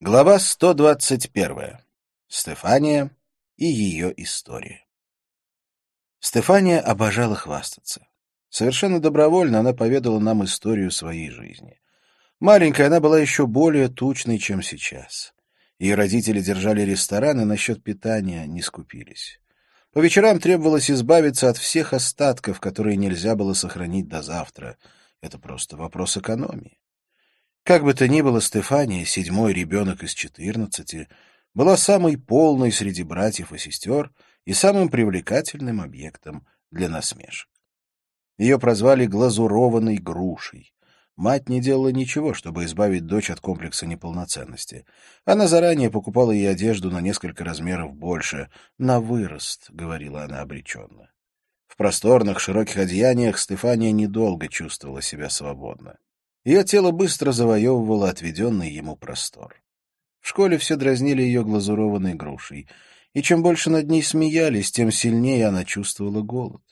Глава 121. Стефания и ее история. Стефания обожала хвастаться. Совершенно добровольно она поведала нам историю своей жизни. Маленькая она была еще более тучной, чем сейчас. Ее родители держали ресторан и насчет питания не скупились. По вечерам требовалось избавиться от всех остатков, которые нельзя было сохранить до завтра. Это просто вопрос экономии. Как бы то ни было, Стефания, седьмой ребенок из четырнадцати, была самой полной среди братьев и сестер и самым привлекательным объектом для насмешек. Ее прозвали «глазурованной грушей». Мать не делала ничего, чтобы избавить дочь от комплекса неполноценности. Она заранее покупала ей одежду на несколько размеров больше. «На вырост», — говорила она обреченно. В просторных, широких одеяниях Стефания недолго чувствовала себя свободно. Ее тело быстро завоевывало отведенный ему простор. В школе все дразнили ее глазурованной грушей, и чем больше над ней смеялись, тем сильнее она чувствовала голод.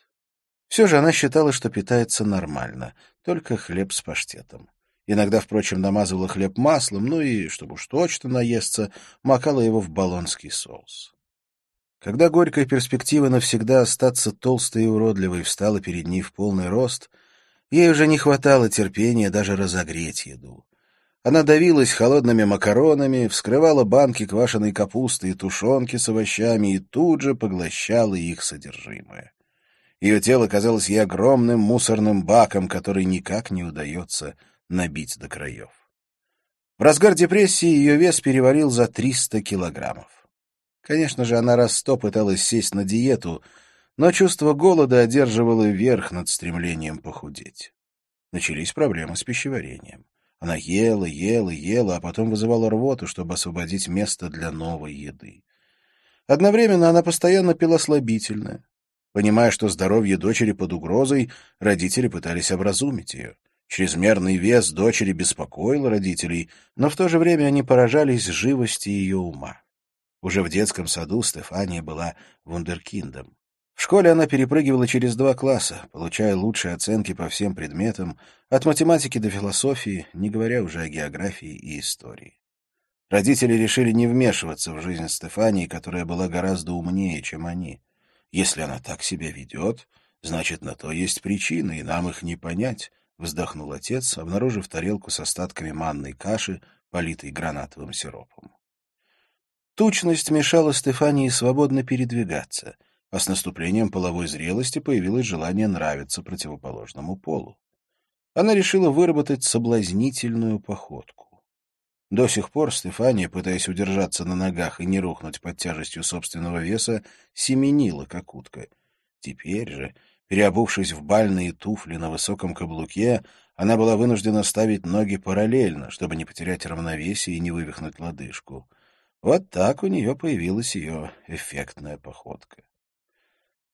Все же она считала, что питается нормально, только хлеб с паштетом. Иногда, впрочем, намазывала хлеб маслом, ну и, чтобы уж точно наесться, макала его в болонский соус. Когда горькая перспектива навсегда остаться толстой и уродливой встала перед ней в полный рост — Ей уже не хватало терпения даже разогреть еду. Она давилась холодными макаронами, вскрывала банки квашеной капусты и тушенки с овощами и тут же поглощала их содержимое. Ее тело казалось ей огромным мусорным баком, который никак не удается набить до краев. В разгар депрессии ее вес перевалил за 300 килограммов. Конечно же, она раз сто пыталась сесть на диету — но чувство голода одерживало верх над стремлением похудеть. Начались проблемы с пищеварением. Она ела, ела, ела, а потом вызывала рвоту, чтобы освободить место для новой еды. Одновременно она постоянно пила слабительное. Понимая, что здоровье дочери под угрозой, родители пытались образумить ее. Чрезмерный вес дочери беспокоил родителей, но в то же время они поражались живости ее ума. Уже в детском саду Стефания была вундеркиндом. В школе она перепрыгивала через два класса, получая лучшие оценки по всем предметам, от математики до философии, не говоря уже о географии и истории. Родители решили не вмешиваться в жизнь Стефании, которая была гораздо умнее, чем они. Если она так себя ведет, значит, на то есть причины, и нам их не понять, — вздохнул отец, обнаружив тарелку с остатками манной каши, политой гранатовым сиропом. Тучность мешала Стефании свободно передвигаться — а с наступлением половой зрелости появилось желание нравиться противоположному полу. Она решила выработать соблазнительную походку. До сих пор Стефания, пытаясь удержаться на ногах и не рухнуть под тяжестью собственного веса, семенила, как утка. Теперь же, переобувшись в бальные туфли на высоком каблуке, она была вынуждена ставить ноги параллельно, чтобы не потерять равновесие и не вывихнуть лодыжку. Вот так у нее появилась ее эффектная походка.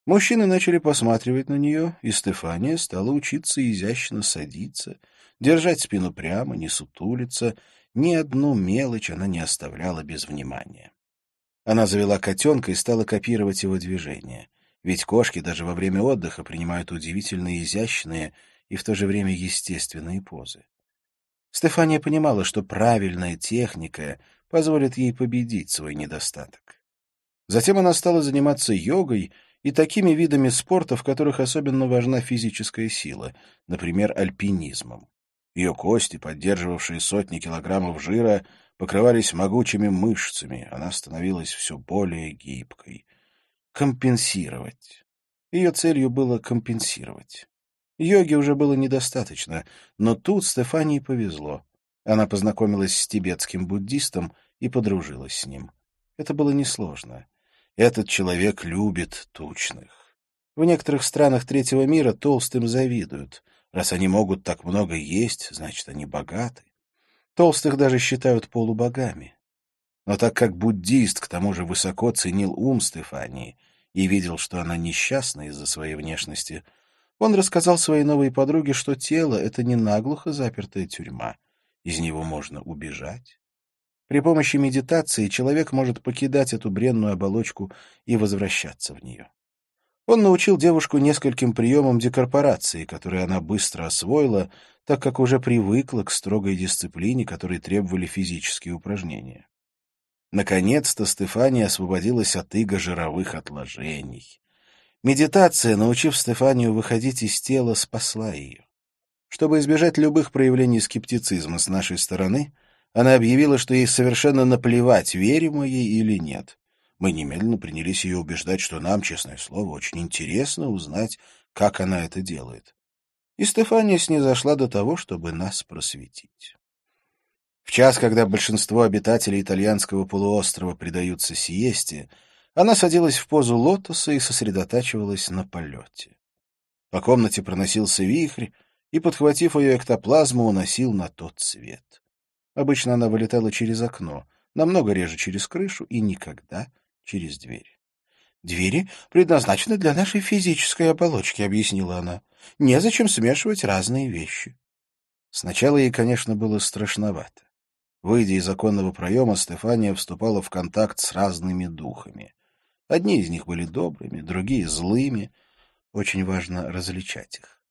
Мужчины начали посматривать на нее, и Стефания стала учиться изящно садиться, держать спину прямо, не сутулиться, ни одну мелочь она не оставляла без внимания. Она завела котенка и стала копировать его движения. Ведь кошки даже во время отдыха принимают удивительно изящные и в то же время естественные позы. Стефания понимала, что правильная техника позволит ей победить свой недостаток. Затем она стала заниматься йогой и такими видами спорта, в которых особенно важна физическая сила, например, альпинизмом. Ее кости, поддерживавшие сотни килограммов жира, покрывались могучими мышцами, она становилась все более гибкой. Компенсировать. Ее целью было компенсировать. Йоги уже было недостаточно, но тут Стефании повезло. Она познакомилась с тибетским буддистом и подружилась с ним. Это было несложно. Этот человек любит тучных. В некоторых странах третьего мира толстым завидуют. Раз они могут так много есть, значит, они богаты. Толстых даже считают полубогами. Но так как буддист к тому же высоко ценил ум Стефании и видел, что она несчастна из-за своей внешности, он рассказал своей новой подруге, что тело — это не наглухо запертая тюрьма. Из него можно убежать. При помощи медитации человек может покидать эту бренную оболочку и возвращаться в нее. Он научил девушку нескольким приемам декорпорации, которые она быстро освоила, так как уже привыкла к строгой дисциплине, которой требовали физические упражнения. Наконец-то Стефания освободилась от иго жировых отложений. Медитация, научив Стефанию выходить из тела, спасла ее. Чтобы избежать любых проявлений скептицизма с нашей стороны, она объявила, что ей совершенно наплевать, верим мы ей или нет. Мы немедленно принялись ее убеждать, что нам, честное слово, очень интересно узнать, как она это делает. И Стефания снизошла до того, чтобы нас просветить. В час, когда большинство обитателей итальянского полуострова предаются сиесте, она садилась в позу лотоса и сосредотачивалась на полете. По комнате проносился вихрь, и, подхватив ее эктоплазму, уносил на тот свет. Обычно она вылетала через окно, намного реже через крышу и никогда через дверь. «Двери предназначены для нашей физической оболочки», — объяснила она. «Незачем смешивать разные вещи». Сначала ей, конечно, было страшновато. Выйдя из законного проема, Стефания вступала в контакт с разными духами. Одни из них были добрыми, другие — злыми. Очень важно различать их.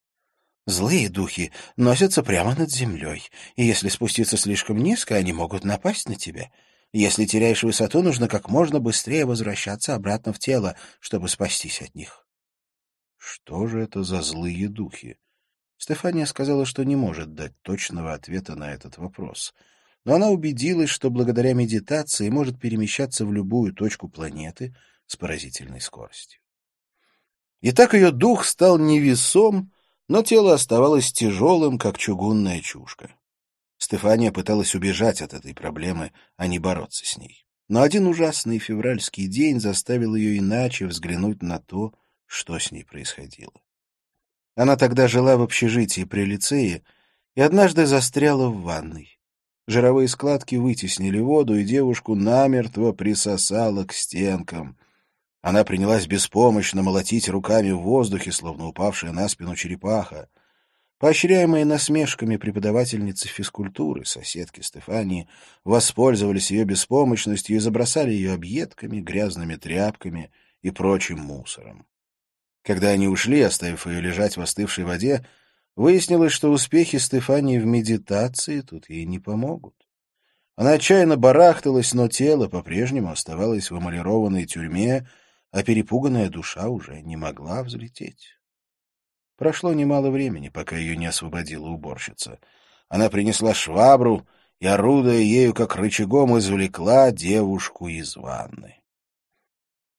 Злые духи носятся прямо над землей, и если спуститься слишком низко, они могут напасть на тебя. Если теряешь высоту, нужно как можно быстрее возвращаться обратно в тело, чтобы спастись от них. Что же это за злые духи? Стефания сказала, что не может дать точного ответа на этот вопрос — но она убедилась, что благодаря медитации может перемещаться в любую точку планеты с поразительной скоростью. И так ее дух стал невесом, но тело оставалось тяжелым, как чугунная чушка. Стефания пыталась убежать от этой проблемы, а не бороться с ней. Но один ужасный февральский день заставил ее иначе взглянуть на то, что с ней происходило. Она тогда жила в общежитии при лицее и однажды застряла в ванной. Жировые складки вытеснили воду, и девушку намертво присосало к стенкам. Она принялась беспомощно молотить руками в воздухе, словно упавшая на спину черепаха. Поощряемые насмешками преподавательницы физкультуры, соседки Стефании, воспользовались ее беспомощностью и забросали ее объедками, грязными тряпками и прочим мусором. Когда они ушли, оставив ее лежать в остывшей воде, Выяснилось, что успехи Стефании в медитации тут ей не помогут. Она отчаянно барахталась, но тело по-прежнему оставалось в эмалированной тюрьме, а перепуганная душа уже не могла взлететь. Прошло немало времени, пока ее не освободила уборщица. Она принесла швабру и, орудуя ею как рычагом, извлекла девушку из ванны.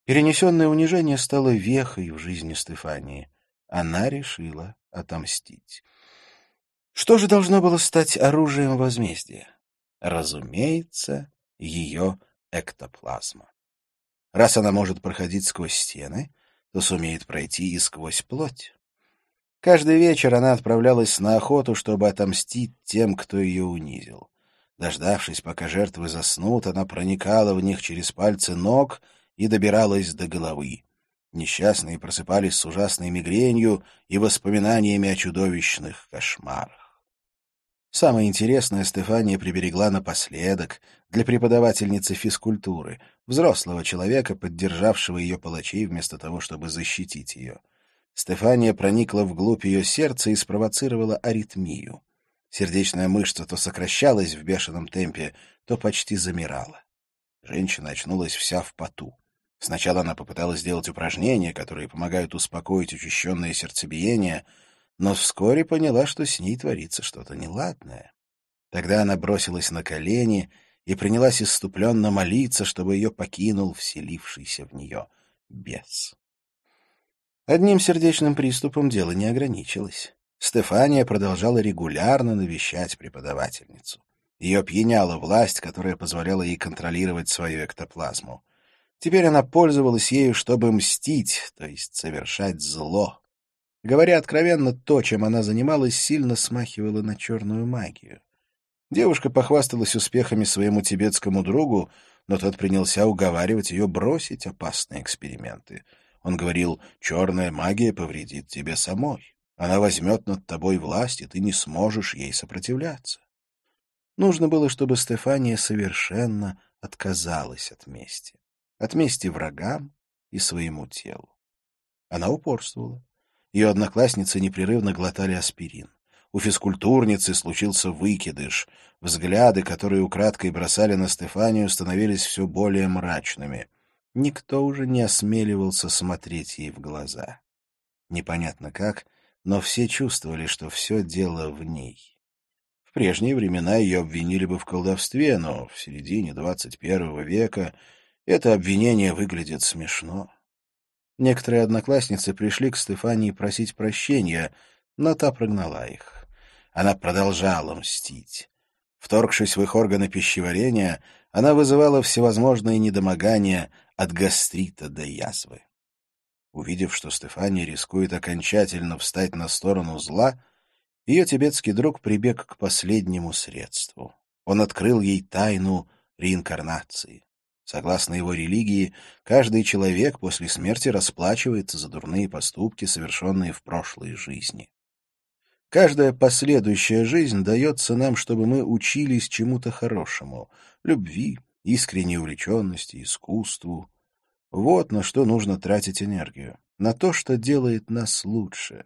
Перенесенное унижение стало вехой в жизни Стефании. Она решила отомстить. Что же должно было стать оружием возмездия? Разумеется, ее эктоплазма. Раз она может проходить сквозь стены, то сумеет пройти и сквозь плоть. Каждый вечер она отправлялась на охоту, чтобы отомстить тем, кто ее унизил. Дождавшись, пока жертвы заснут, она проникала в них через пальцы ног и добиралась до головы. Несчастные просыпались с ужасной мигренью и воспоминаниями о чудовищных кошмарах. Самое интересное Стефания приберегла напоследок для преподавательницы физкультуры, взрослого человека, поддержавшего ее палачей вместо того, чтобы защитить ее. Стефания проникла вглубь ее сердца и спровоцировала аритмию. Сердечная мышца то сокращалась в бешеном темпе, то почти замирала. Женщина очнулась вся в поту. Сначала она попыталась сделать упражнения, которые помогают успокоить учащенное сердцебиение, но вскоре поняла, что с ней творится что-то неладное. Тогда она бросилась на колени и принялась иступленно молиться, чтобы ее покинул вселившийся в нее бес. Одним сердечным приступом дело не ограничилось. Стефания продолжала регулярно навещать преподавательницу. Ее пьяняла власть, которая позволяла ей контролировать свою эктоплазму. Теперь она пользовалась ею, чтобы мстить, то есть совершать зло. Говоря откровенно, то, чем она занималась, сильно смахивало на черную магию. Девушка похвасталась успехами своему тибетскому другу, но тот принялся уговаривать ее бросить опасные эксперименты. Он говорил, черная магия повредит тебе самой. Она возьмет над тобой власть, и ты не сможешь ей сопротивляться. Нужно было, чтобы Стефания совершенно отказалась от мести от мести врагам и своему телу. Она упорствовала. Ее одноклассницы непрерывно глотали аспирин. У физкультурницы случился выкидыш. Взгляды, которые украдкой бросали на Стефанию, становились все более мрачными. Никто уже не осмеливался смотреть ей в глаза. Непонятно как, но все чувствовали, что все дело в ней. В прежние времена ее обвинили бы в колдовстве, но в середине двадцать первого века это обвинение выглядит смешно. Некоторые одноклассницы пришли к Стефании просить прощения, но та прогнала их. Она продолжала мстить. Вторгшись в их органы пищеварения, она вызывала всевозможные недомогания от гастрита до язвы. Увидев, что Стефания рискует окончательно встать на сторону зла, ее тибетский друг прибег к последнему средству. Он открыл ей тайну реинкарнации. Согласно его религии, каждый человек после смерти расплачивается за дурные поступки, совершенные в прошлой жизни. Каждая последующая жизнь дается нам, чтобы мы учились чему-то хорошему — любви, искренней увлеченности, искусству. Вот на что нужно тратить энергию. На то, что делает нас лучше.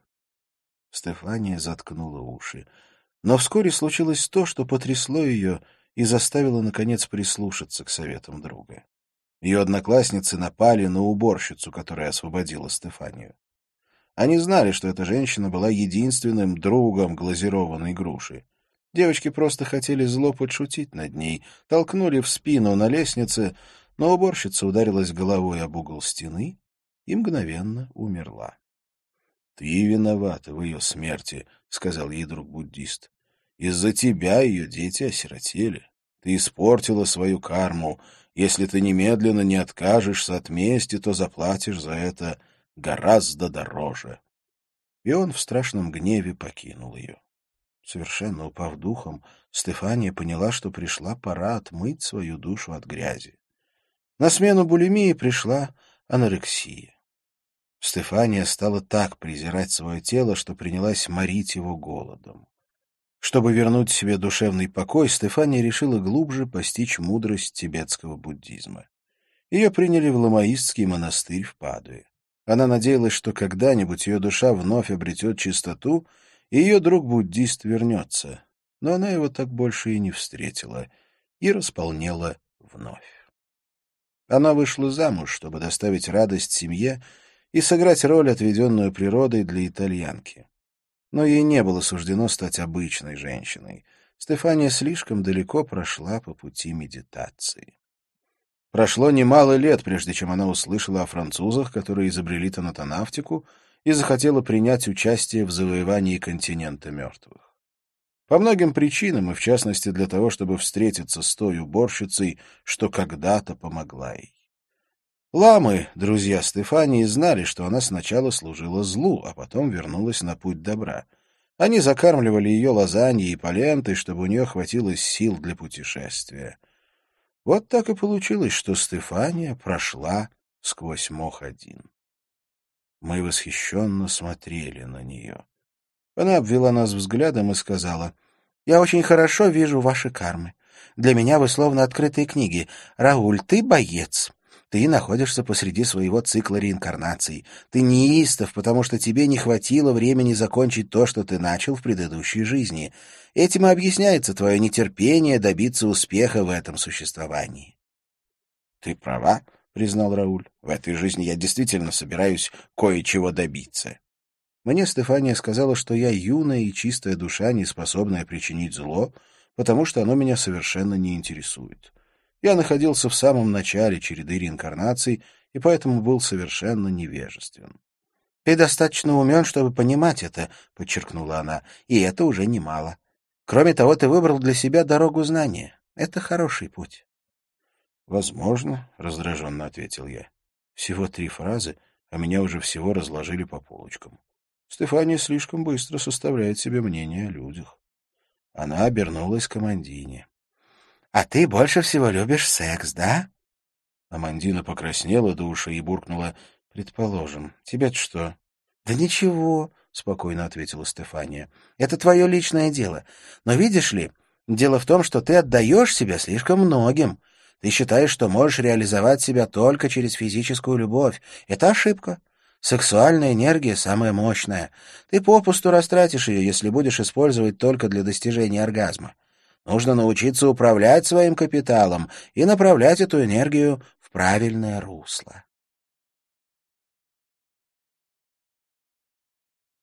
Стефания заткнула уши. Но вскоре случилось то, что потрясло ее и заставило, наконец, прислушаться к советам друга. Ее одноклассницы напали на уборщицу, которая освободила Стефанию. Они знали, что эта женщина была единственным другом глазированной груши. Девочки просто хотели зло подшутить над ней, толкнули в спину на лестнице, но уборщица ударилась головой об угол стены и мгновенно умерла. — Ты виновата в ее смерти, — сказал ей друг-буддист. — Из-за тебя ее дети осиротели. Ты испортила свою карму. Если ты немедленно не откажешься от мести, то заплатишь за это гораздо дороже. И он в страшном гневе покинул ее. Совершенно упав духом, Стефания поняла, что пришла пора отмыть свою душу от грязи. На смену булимии пришла анорексия. Стефания стала так презирать свое тело, что принялась морить его голодом. Чтобы вернуть себе душевный покой, Стефания решила глубже постичь мудрость тибетского буддизма. Ее приняли в ламаистский монастырь в Падуе. Она надеялась, что когда-нибудь ее душа вновь обретет чистоту, и ее друг-буддист вернется. Но она его так больше и не встретила, и располнела вновь. Она вышла замуж, чтобы доставить радость семье и сыграть роль, отведенную природой для итальянки. Но ей не было суждено стать обычной женщиной. Стефания слишком далеко прошла по пути медитации. Прошло немало лет, прежде чем она услышала о французах, которые изобрели тонатонавтику, и захотела принять участие в завоевании континента мертвых. По многим причинам, и в частности для того, чтобы встретиться с той уборщицей, что когда-то помогла ей. Ламы, друзья Стефании, знали, что она сначала служила злу, а потом вернулась на путь добра. Они закармливали ее лазаньей и полентой, чтобы у нее хватило сил для путешествия. Вот так и получилось, что Стефания прошла сквозь мох один. Мы восхищенно смотрели на нее. Она обвела нас взглядом и сказала, «Я очень хорошо вижу ваши кармы. Для меня вы словно открытые книги. Рауль, ты боец. Ты находишься посреди своего цикла реинкарнаций. Ты неистов, потому что тебе не хватило времени закончить то, что ты начал в предыдущей жизни. Этим и объясняется твое нетерпение добиться успеха в этом существовании». «Ты права», — признал Рауль. «В этой жизни я действительно собираюсь кое-чего добиться». Мне Стефания сказала, что я юная и чистая душа, не способная причинить зло, потому что оно меня совершенно не интересует. Я находился в самом начале череды реинкарнаций и поэтому был совершенно невежествен. — Ты достаточно умен, чтобы понимать это, — подчеркнула она, — и это уже немало. Кроме того, ты выбрал для себя дорогу знания. Это хороший путь. — Возможно, — раздраженно ответил я. Всего три фразы, а меня уже всего разложили по полочкам. Стефания слишком быстро составляет себе мнение о людях. Она обернулась к Амандине. — А ты больше всего любишь секс, да? Амандина покраснела до уши и буркнула. — Предположим. Тебе-то что? — Да ничего, — спокойно ответила Стефания. — Это твое личное дело. Но видишь ли, дело в том, что ты отдаешь себя слишком многим. Ты считаешь, что можешь реализовать себя только через физическую любовь. Это ошибка. Сексуальная энергия самая мощная. Ты попусту растратишь ее, если будешь использовать только для достижения оргазма. Нужно научиться управлять своим капиталом и направлять эту энергию в правильное русло.